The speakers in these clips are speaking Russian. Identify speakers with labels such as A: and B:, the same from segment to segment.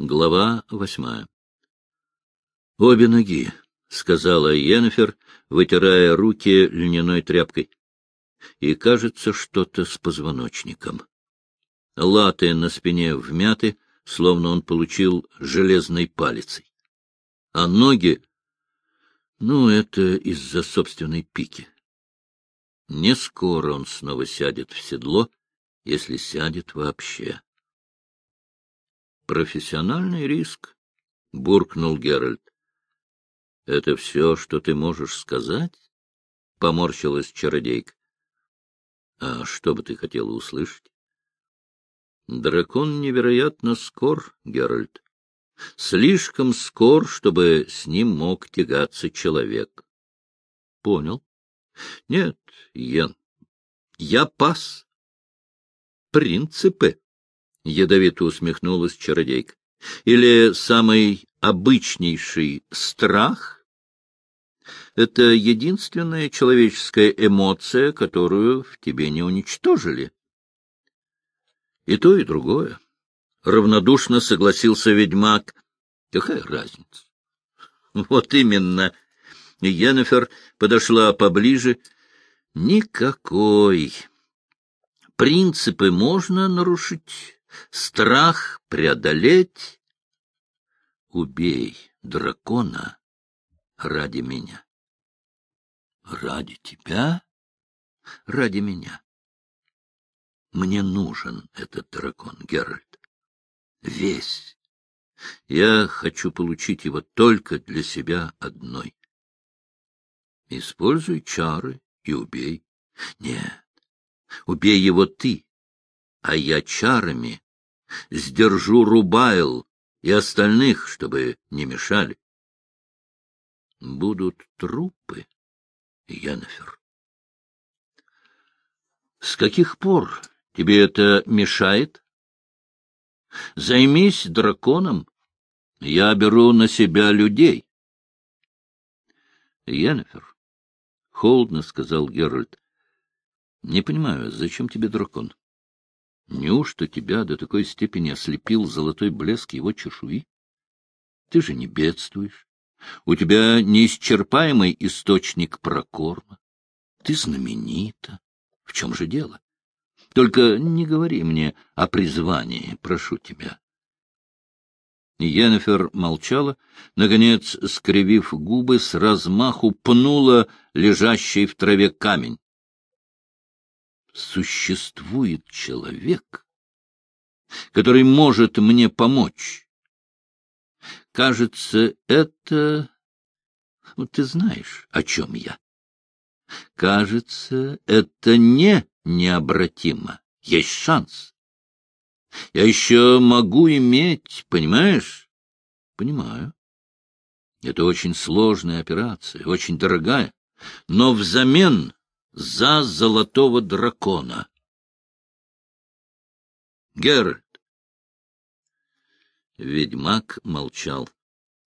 A: Глава восьмая. — Обе ноги, — сказала Йеннефер, вытирая руки льняной тряпкой. И, кажется, что-то с позвоночником. Латы на спине вмяты, словно он получил железной палицей. А ноги... Ну, это из-за собственной пики. Не скоро он снова сядет в седло, если сядет вообще. Профессиональный риск, — буркнул Геральт. — Это все, что ты можешь сказать? — поморщилась чародейка. — А что бы ты хотела услышать? — Дракон невероятно скор, Геральт. Слишком скор, чтобы с ним мог тягаться человек. — Понял. — Нет, Йен, я пас. — Принципы. — ядовито усмехнулась чародейка. — Или самый обычнейший страх? Это единственная человеческая эмоция, которую в тебе не уничтожили. И то, и другое. Равнодушно согласился ведьмак. Какая разница? Вот именно. Йеннефер подошла поближе. Никакой. Принципы можно нарушить, страх преодолеть. Убей дракона ради меня. Ради тебя? Ради меня. Мне нужен этот дракон, Геральт. Весь. Я хочу получить его только для себя одной. Используй чары и убей. Нет, убей его ты, а я чарами сдержу Рубайл и остальных, чтобы не мешали. Будут трупы, Йеннефер. С каких пор тебе это мешает? Займись драконом. Я беру на себя людей. Йеннефер, — холодно сказал Геральт, — не понимаю, зачем тебе дракон? Неужто тебя до такой степени ослепил золотой блеск его чешуи? Ты же не бедствуешь. У тебя неисчерпаемый источник прокорма. Ты знаменита. В чем же дело? Только не говори мне о призвании, прошу тебя. Йеннефер молчала, наконец, скривив губы, с размаху пнула лежащий в траве камень существует человек, который может мне помочь. Кажется, это... Ну, ты знаешь, о чем я. Кажется, это не необратимо. Есть шанс. Я еще могу иметь, понимаешь? Понимаю. Это очень сложная операция, очень дорогая. Но взамен за золотого дракона. Геральт. Ведьмак молчал.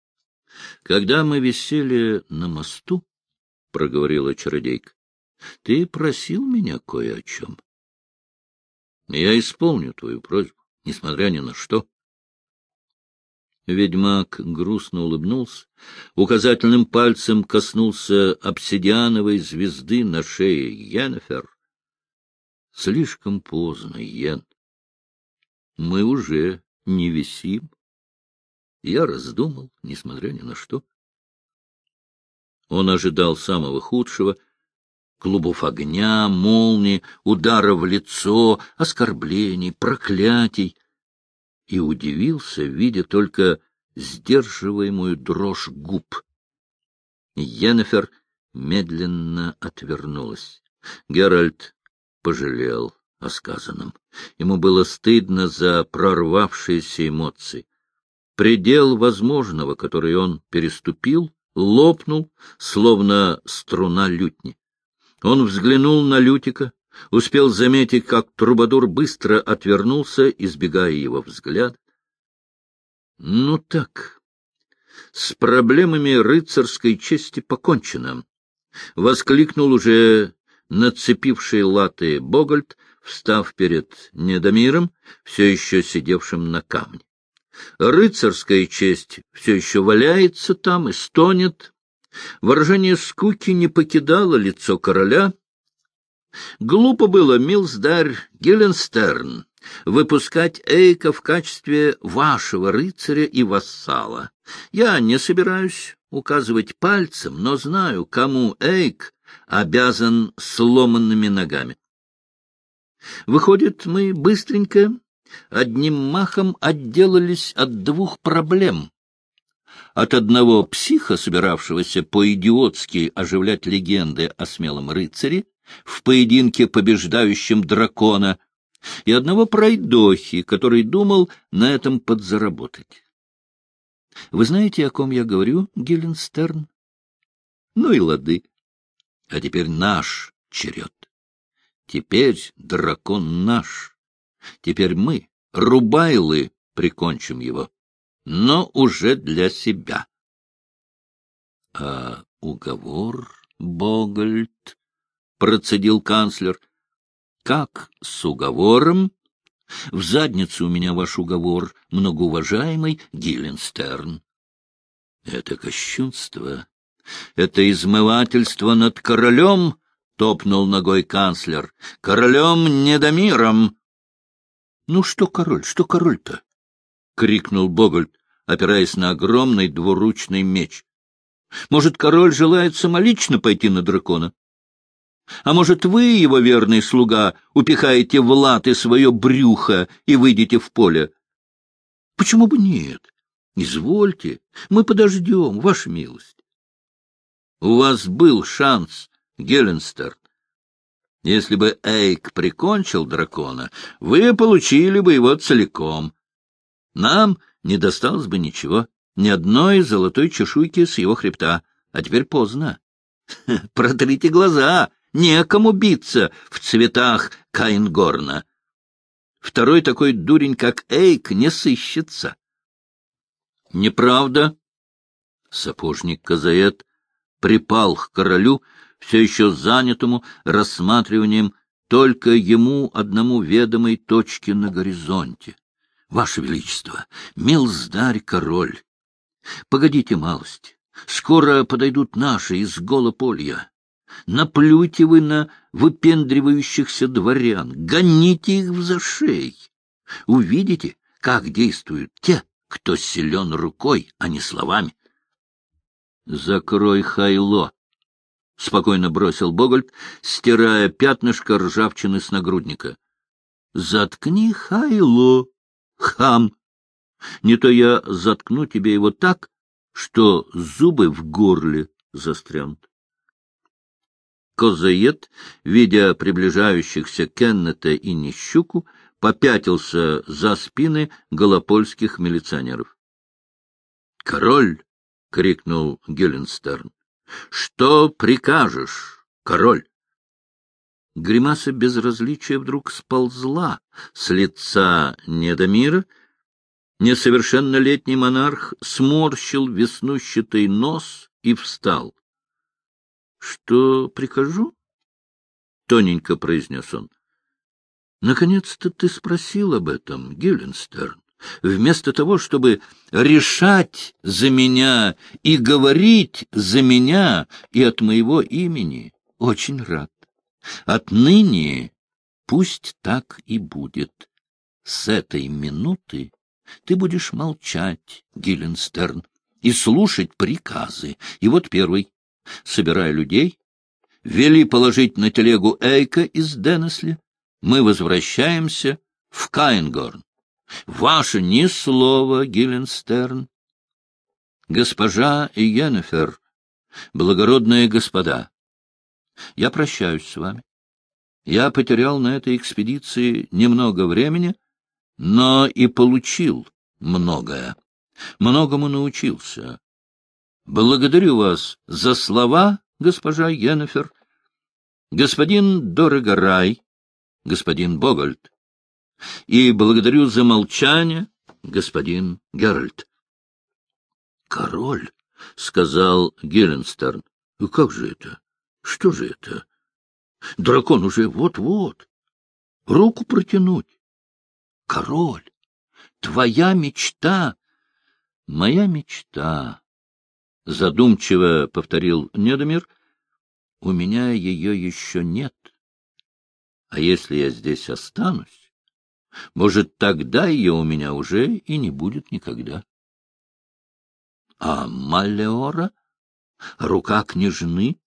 A: — Когда мы висели на мосту, — проговорила чародейка, — ты просил меня кое о чем. Я исполню твою просьбу, несмотря ни на что. Ведьмак грустно улыбнулся, указательным пальцем коснулся обсидиановой звезды на шее Йеннефер. Слишком поздно, Йен. Мы уже не висим. Я раздумал, несмотря ни на что. Он ожидал самого худшего — клубов огня, молнии, удара в лицо, оскорблений, проклятий — и удивился, видя только сдерживаемую дрожь губ. Йеннефер медленно отвернулась. Геральт пожалел о сказанном. Ему было стыдно за прорвавшиеся эмоции. Предел возможного, который он переступил, лопнул, словно струна лютни. Он взглянул на Лютика, успел заметить, как Трубадур быстро отвернулся, избегая его взгляд. Ну так, с проблемами рыцарской чести покончено. Воскликнул уже нацепивший латы Богольд, встав перед Недомиром, все еще сидевшим на камне. Рыцарская честь все еще валяется там и стонет. Выражение скуки не покидало лицо короля. Глупо было, милздарь Геленстерн, выпускать Эйка в качестве вашего рыцаря и вассала. Я не собираюсь указывать пальцем, но знаю, кому Эйк обязан сломанными ногами. Выходит, мы быстренько, одним махом отделались от двух проблем. От одного психа, собиравшегося по-идиотски оживлять легенды о смелом рыцаре, в поединке побеждающем дракона, и одного пройдохи, который думал на этом подзаработать. Вы знаете, о ком я говорю, Геленстерн? Ну и лады. А теперь наш черед. Теперь дракон наш. Теперь мы, рубайлы, прикончим его. Но уже для себя. А уговор, Богольд, процедил канцлер. Как с уговором? В задницу у меня ваш уговор, многоуважаемый Гилленстерн. Это кощунство, это измывательство над королем, — топнул ногой канцлер, — королем Недомиром. — Ну что король, что король-то? — крикнул Богольд, опираясь на огромный двуручный меч. — Может, король желает самолично пойти на дракона? А может, вы, его верный слуга, упихаете в латы свое брюхо и выйдете в поле? Почему бы нет? Извольте, мы подождем, ваша милость. У вас был шанс, Геленстерн. Если бы Эйк прикончил дракона, вы получили бы его целиком. Нам не досталось бы ничего, ни одной золотой чешуйки с его хребта. А теперь поздно. Протрите глаза, некому биться в цветах Каингорна. Второй такой дурень, как Эйк, не сыщется. — Неправда. Сапожник Казаэт припал к королю, все еще занятому рассматриванием только ему одному ведомой точки на горизонте. — Ваше Величество, милздарь король, погодите малость, скоро подойдут наши из Голополья. Наплюйте вы на выпендривающихся дворян, гоните их в зашей. Увидите, как действуют те, кто силен рукой, а не словами. — Закрой хайло! — спокойно бросил Богольд, стирая пятнышко ржавчины с нагрудника. — Заткни хайло, хам! Не то я заткну тебе его так, что зубы в горле застрянут. Козаед, видя приближающихся Кеннета и Нищуку, попятился за спины голопольских милиционеров. — Король! — крикнул Геленстерн. — Что прикажешь, король? Гримаса безразличия вдруг сползла с лица Недомира. Несовершеннолетний монарх сморщил веснущатый нос и встал. — Что прикажу? — тоненько произнес он. — Наконец-то ты спросил об этом, Гюленстерн. Вместо того, чтобы решать за меня и говорить за меня и от моего имени, очень рад. Отныне пусть так и будет. С этой минуты ты будешь молчать, Гилленстерн, и слушать приказы. И вот первый собирая людей, вели положить на телегу Эйка из Денесли. Мы возвращаемся в Кайнгорн. Ваше ни слова, Гилленстерн. Госпожа Йеннефер, благородные господа, я прощаюсь с вами. Я потерял на этой экспедиции немного времени, но и получил многое. Многому научился. Благодарю вас за слова, госпожа Йеннефер, господин Дорогорай, господин Богольд, и благодарю за молчание, господин Геральт. — Король, — сказал Геленстерн, — как же это? Что же это? Дракон уже вот-вот. Руку протянуть. Король, твоя мечта. Моя мечта, — задумчиво повторил Недомир, — у меня ее еще нет. А если я здесь останусь, может, тогда ее у меня уже и не будет никогда. А Малеора? Рука княжны?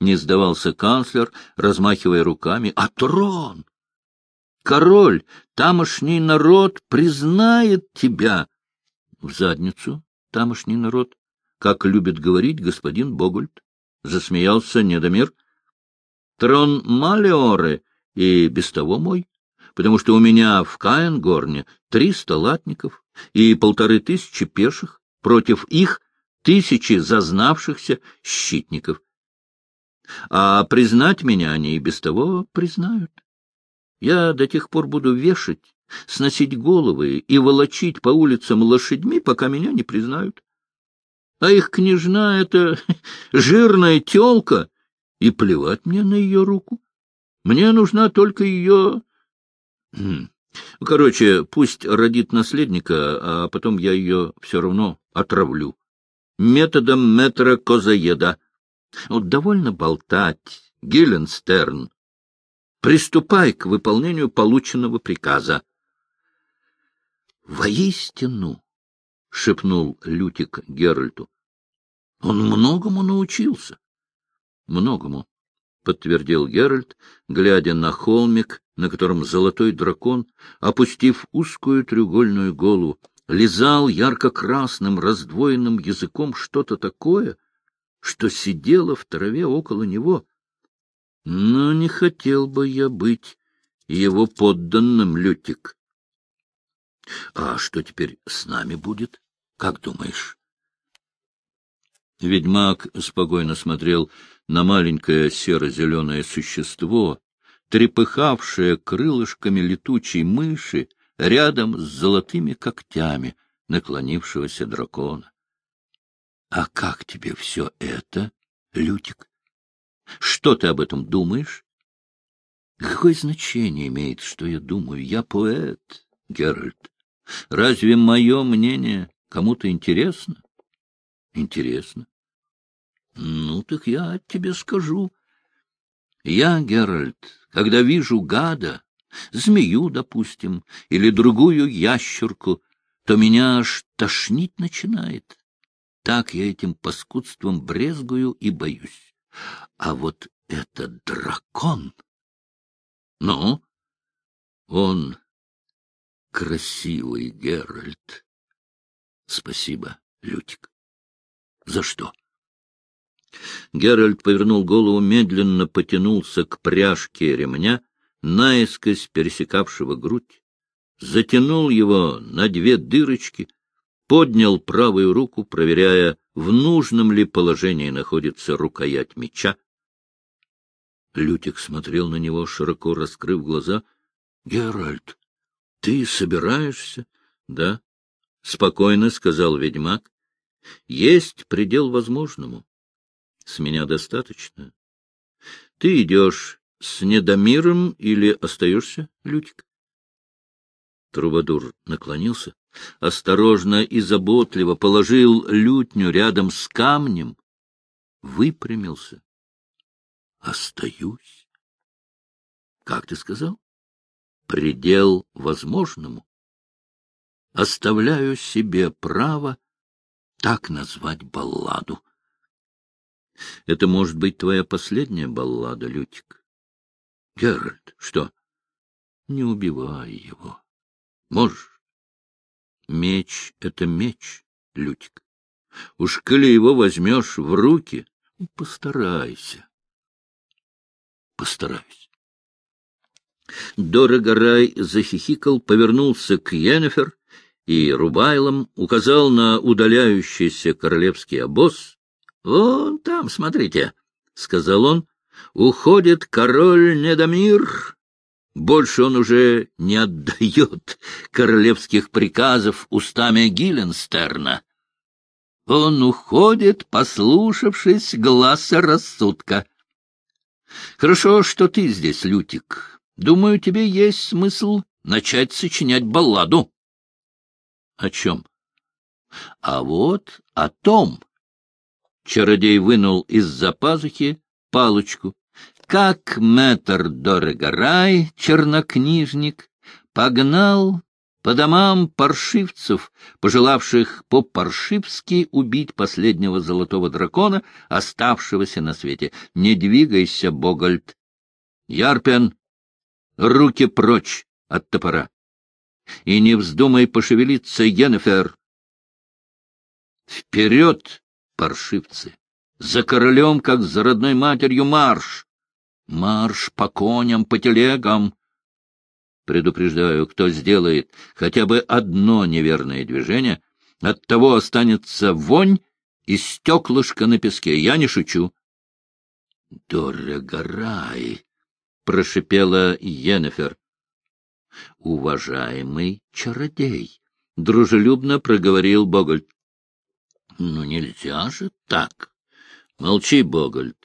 A: Не сдавался канцлер, размахивая руками. А трон? Король, тамошний народ признает тебя. В задницу, тамошний народ, как любит говорить господин Богольд. Засмеялся Недомир. Трон Малеоры и без того мой, потому что у меня в Каенгорне триста латников и полторы тысячи пеших, против их тысячи зазнавшихся щитников. А признать меня они и без того признают. Я до тех пор буду вешать, сносить головы и волочить по улицам лошадьми, пока меня не признают. А их княжна — это жирная телка, и плевать мне на ее руку. Мне нужна только ее... Хм, короче, пусть родит наследника, а потом я ее все равно отравлю. Методом метра Козаеда. Вот довольно болтать, Гилленстерн. Приступай к выполнению полученного приказа. — Воистину, — шепнул Лютик Геральту, — он многому научился. — Многому, — подтвердил Геральт, глядя на холмик, на котором золотой дракон, опустив узкую треугольную голову, лизал ярко-красным раздвоенным языком что-то такое, что сидело в траве около него. Но не хотел бы я быть его подданным, Лютик. А что теперь с нами будет? Как думаешь? Ведьмак спокойно смотрел на маленькое серо-зеленое существо, трепыхавшее крылышками летучей мыши рядом с золотыми когтями наклонившегося дракона. — А как тебе все это, Лютик? Что ты об этом думаешь? Какое значение имеет, что я думаю? Я поэт, Геральт. Разве мое мнение кому-то интересно? Интересно. Ну, так я тебе скажу. Я, Геральт, когда вижу гада, змею, допустим, или другую ящерку, то меня аж тошнить начинает. Так я этим паскудством брезгую и боюсь. А вот этот дракон... Ну, он красивый, Геральт. Спасибо, Лютик. За что? Геральт повернул голову, медленно потянулся к пряжке ремня, наискось пересекавшего грудь, затянул его на две дырочки, поднял правую руку, проверяя, в нужном ли положении находится рукоять меча. Лютик смотрел на него, широко раскрыв глаза. — Геральт, ты собираешься? — Да, — спокойно сказал ведьмак. — Есть предел возможному. С меня достаточно. Ты идешь с Недомиром или остаешься, Лютик? Трубадур наклонился, осторожно и заботливо положил лютню рядом с камнем, выпрямился. — Остаюсь. — Как ты сказал? — Предел возможному. Оставляю себе право так назвать балладу. Это может быть твоя последняя баллада, Лютик. Геральт, что? Не убивай его. Можешь? Меч — это меч, Лютик. Уж коли его возьмешь в руки, постарайся. Постараюсь. Дорогорай захихикал, повернулся к Йеннефер и Рубайлом, указал на удаляющийся королевский обоз. — Вон там, смотрите, — сказал он, Уходит король Недомир. Больше он уже не отдает королевских приказов устами Гилленстерна. Он уходит, послушавшись глаза рассудка. Хорошо, что ты здесь, Лютик. Думаю, тебе есть смысл начать сочинять балладу. — О чем? — А вот о том. Чародей вынул из-за пазухи палочку. Как мэтр Дорогорай, чернокнижник, погнал по домам паршивцев, пожелавших по-паршивски убить последнего золотого дракона, оставшегося на свете. Не двигайся, Богольд. Ярпен, руки прочь от топора. И не вздумай пошевелиться, Йеннефер. Вперед, паршивцы! За королем, как за родной матерью, марш! Марш по коням, по телегам! Предупреждаю, кто сделает хотя бы одно неверное движение, от того останется вонь и стеклышко на песке. Я не шучу. — Дорогорай! — прошипела Йеннефер. — Уважаемый чародей! — дружелюбно проговорил Богольд. — Ну, нельзя же так. Молчи, Богольд.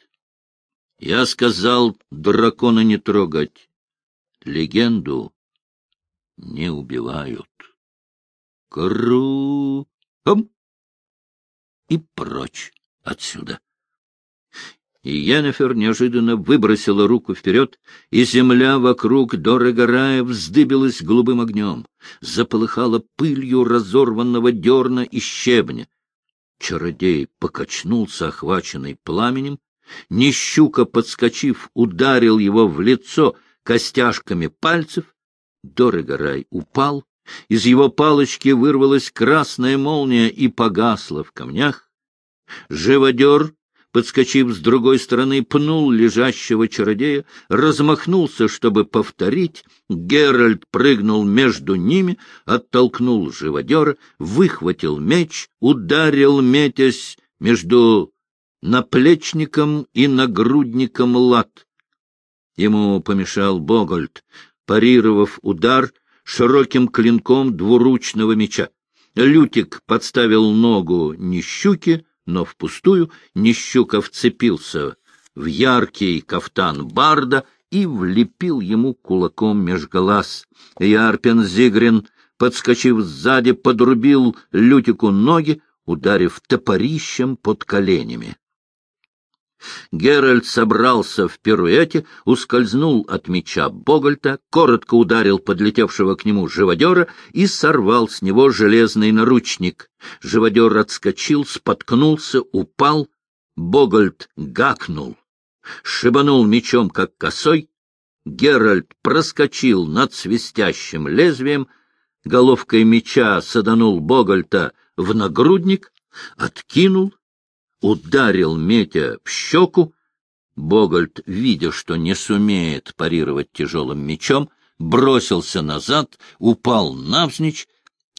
A: Я сказал дракона не трогать легенду не убивают. Кру! Хом! И прочь отсюда. И Йеннефер неожиданно выбросила руку вперед, и земля вокруг Дорогорая вздыбилась голубым огнем, заполыхала пылью разорванного дерна и щебня. Чародей покачнулся, охваченный пламенем, Нищука, подскочив, ударил его в лицо — костяшками пальцев. Дорогорай упал, из его палочки вырвалась красная молния и погасла в камнях. Живодер, подскочив с другой стороны, пнул лежащего чародея, размахнулся, чтобы повторить. Геральт прыгнул между ними, оттолкнул живодера, выхватил меч, ударил, метясь между наплечником и нагрудником лад. Ему помешал Богольд, парировав удар широким клинком двуручного меча. Лютик подставил ногу Нищуке, но впустую Нищука вцепился в яркий кафтан барда и влепил ему кулаком меж глаз. Ярпен Зигрин, подскочив сзади, подрубил Лютику ноги, ударив топорищем под коленями. Геральт собрался в пируэте, ускользнул от меча Богольта, коротко ударил подлетевшего к нему живодера и сорвал с него железный наручник. Живодер отскочил, споткнулся, упал. Богольд гакнул, шибанул мечом, как косой. Геральт проскочил над свистящим лезвием, головкой меча саданул Богольта в нагрудник, откинул, ударил Метя в щеку. Богольд, видя, что не сумеет парировать тяжелым мечом, бросился назад, упал навзничь.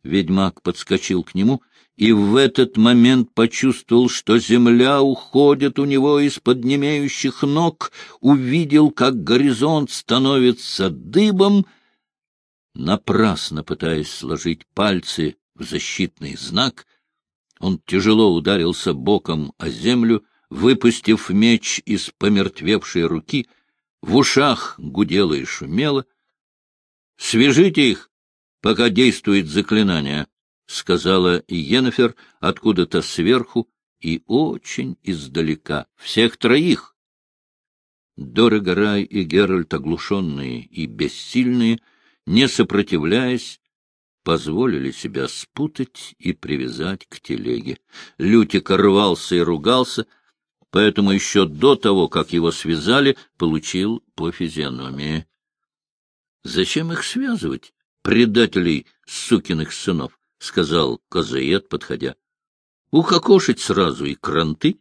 A: Ведьмак подскочил к нему и в этот момент почувствовал, что земля уходит у него из-под немеющих ног, увидел, как горизонт становится дыбом, напрасно пытаясь сложить пальцы в защитный знак — он тяжело ударился боком о землю, выпустив меч из помертвевшей руки, в ушах гудело и шумело. — Свяжите их, пока действует заклинание, — сказала Йеннефер откуда-то сверху и очень издалека. — Всех троих! Дорогорай и Геральт, оглушенные и бессильные, не сопротивляясь, позволили себя спутать и привязать к телеге. Лютик рвался и ругался, поэтому еще до того, как его связали, получил по физиономии. — Зачем их связывать, предателей сукиных сынов? — сказал Козаед, подходя. — Укокошить сразу и кранты.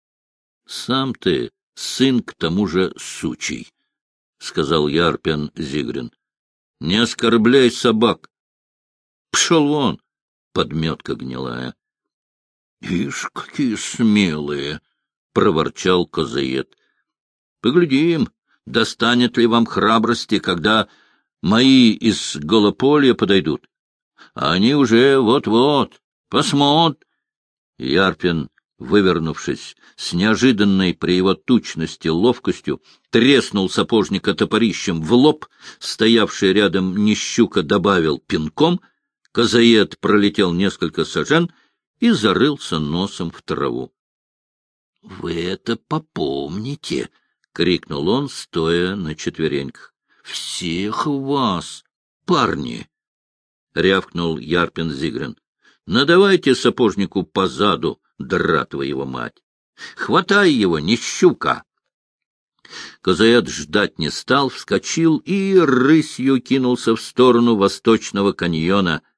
A: — Сам ты сын к тому же сучий, — сказал Ярпен Зигрин. — Не оскорбляй собак. Пшел вон, подметка гнилая. — Ишь, какие смелые! — проворчал Козаед. — Поглядим, достанет ли вам храбрости, когда мои из Голополья подойдут. Они уже вот-вот. Посмотр. Ярпин, вывернувшись с неожиданной при его тучности ловкостью, треснул сапожника топорищем в лоб, стоявший рядом Нищука добавил пинком — Козаед пролетел несколько сажен и зарылся носом в траву. — Вы это попомните! — крикнул он, стоя на четвереньках. — Всех вас, парни! — рявкнул Ярпин Зигрин. — Надавайте сапожнику по заду, дратва его мать! Хватай его, не щука! Козаэт ждать не стал, вскочил и рысью кинулся в сторону восточного каньона —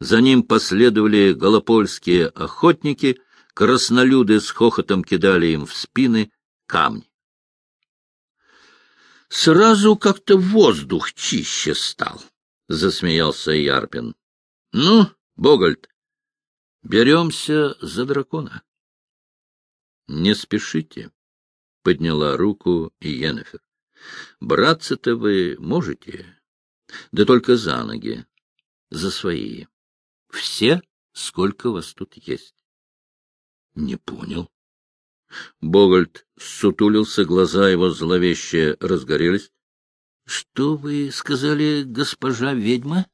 A: за ним последовали голопольские охотники, краснолюды с хохотом кидали им в спины камни. Сразу как-то воздух чище стал, — засмеялся Ярпин. — Ну, Богольд, беремся за дракона. — Не спешите, — подняла руку Йеннефер. — Браться-то вы можете, да только за ноги, за свои. Все, сколько вас тут есть. — Не понял. Богольд сутулился, глаза его зловеще разгорелись. — Что вы сказали, госпожа ведьма?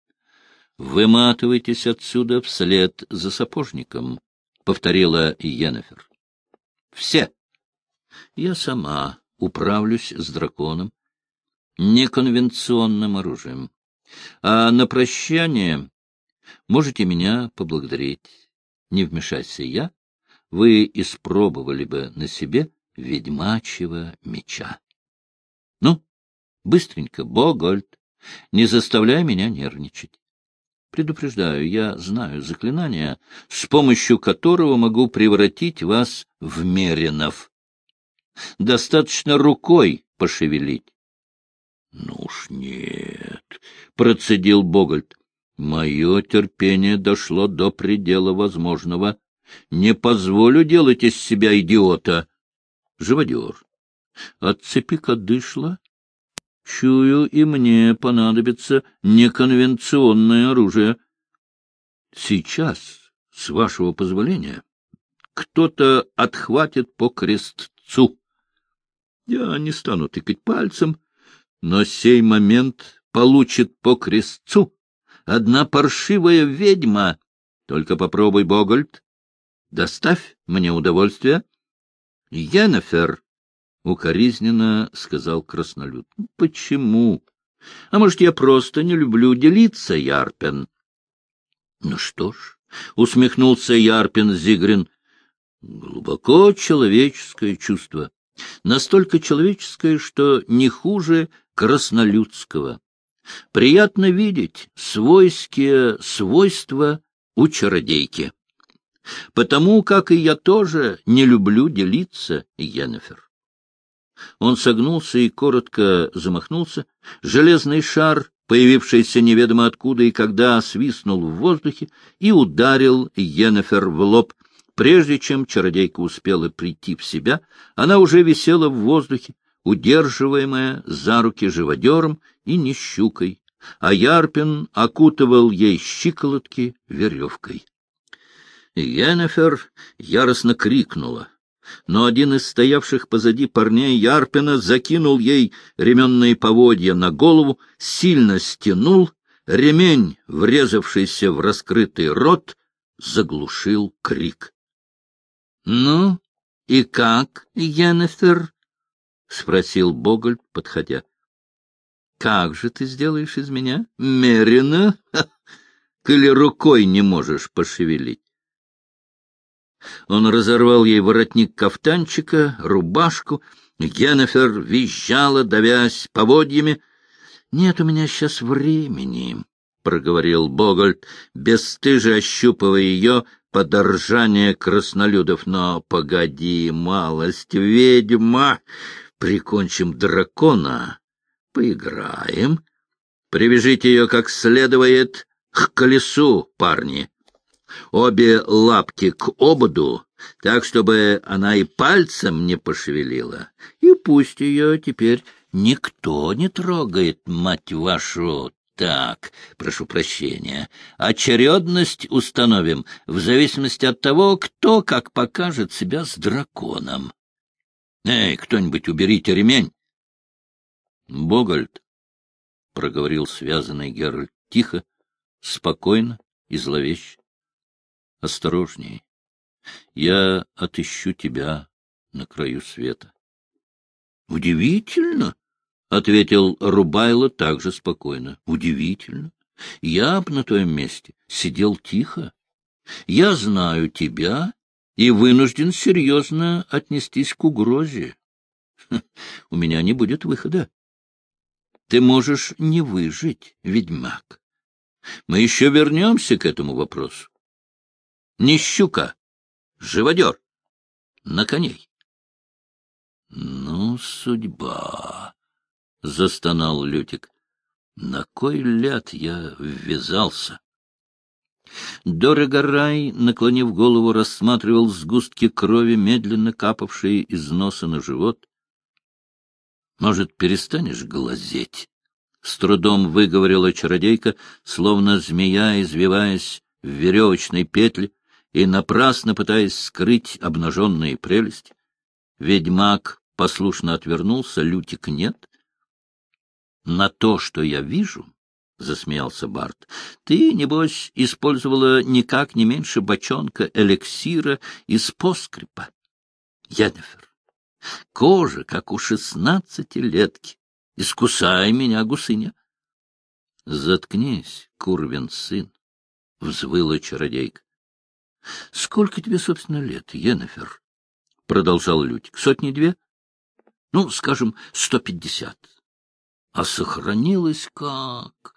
A: — Выматывайтесь отсюда вслед за сапожником, — повторила Йеннефер. — Все. Я сама управлюсь с драконом, неконвенционным оружием. А на прощание Можете меня поблагодарить. Не вмешайся я, вы испробовали бы на себе ведьмачьего меча. Ну, быстренько, Богольд, не заставляй меня нервничать. Предупреждаю, я знаю заклинание, с помощью которого могу превратить вас в меринов. Достаточно рукой пошевелить. — Ну уж нет, — процедил Богольд. Мое терпение дошло до предела возможного. Не позволю делать из себя идиота. Живодер, отцепи-ка дышло. Чую, и мне понадобится неконвенционное оружие. Сейчас, с вашего позволения, кто-то отхватит по крестцу. Я не стану тыкать пальцем, но сей момент получит по крестцу одна паршивая ведьма. Только попробуй, Богольд. Доставь мне удовольствие. — Йеннефер, — укоризненно сказал краснолюд. «Ну, — Почему? А может, я просто не люблю делиться, Ярпен? — Ну что ж, — усмехнулся Ярпен Зигрин, — глубоко человеческое чувство. Настолько человеческое, что не хуже краснолюдского. Приятно видеть свойские свойства у чародейки. Потому как и я тоже не люблю делиться, Йеннефер. Он согнулся и коротко замахнулся. Железный шар, появившийся неведомо откуда и когда, свистнул в воздухе и ударил Йеннефер в лоб. Прежде чем чародейка успела прийти в себя, она уже висела в воздухе, удерживаемая за руки живодером и не щукой, а Ярпин окутывал ей щиколотки веревкой. Йеннефер яростно крикнула, но один из стоявших позади парней Ярпина закинул ей ременные поводья на голову, сильно стянул, ремень, врезавшийся в раскрытый рот, заглушил крик. — Ну, и как, Йеннефер? — спросил Богольд, подходя. — Как же ты сделаешь из меня? Мерено? Коли рукой не можешь пошевелить. Он разорвал ей воротник кафтанчика, рубашку. Геннефер визжала, давясь поводьями. — Нет у меня сейчас времени, — проговорил Богольд, бесстыже ощупывая ее подоржание краснолюдов. — Но погоди, малость, ведьма! Прикончим дракона, поиграем. Привяжите ее как следует к колесу, парни. Обе лапки к ободу, так, чтобы она и пальцем не пошевелила. И пусть ее теперь никто не трогает, мать вашу, так, прошу прощения, очередность установим в зависимости от того, кто как покажет себя с драконом. Эй, кто-нибудь уберите ремень. — Богольд, — проговорил связанный Геральт тихо, спокойно и зловеще. — Осторожней. Я отыщу тебя на краю света. — Удивительно, — ответил Рубайло также спокойно. — Удивительно. Я б на твоем месте сидел тихо. Я знаю тебя и вынужден серьезно отнестись к угрозе. У меня не будет выхода. Ты можешь не выжить, ведьмак. Мы еще вернемся к этому вопросу. Не щука, живодер, на коней. Ну, судьба, — застонал Лютик. На кой ляд я ввязался? Дорогорай, наклонив голову, рассматривал сгустки крови, медленно капавшие из носа на живот. — Может, перестанешь глазеть? — с трудом выговорила чародейка, словно змея, извиваясь в веревочной петле и напрасно пытаясь скрыть обнаженные прелести. Ведьмак послушно отвернулся, Лютик нет. — На то, что я вижу, — засмеялся Барт, — ты, небось, использовала никак не меньше бочонка эликсира из поскрипа. Янефер, кожа, как у шестнадцатилетки. Искусай меня, гусыня. — Заткнись, Курвин сын, — взвыла чародейка. — Сколько тебе, собственно, лет, Енефер? — продолжал Лютик. — Сотни две? Ну, скажем, сто пятьдесят. А сохранилось как?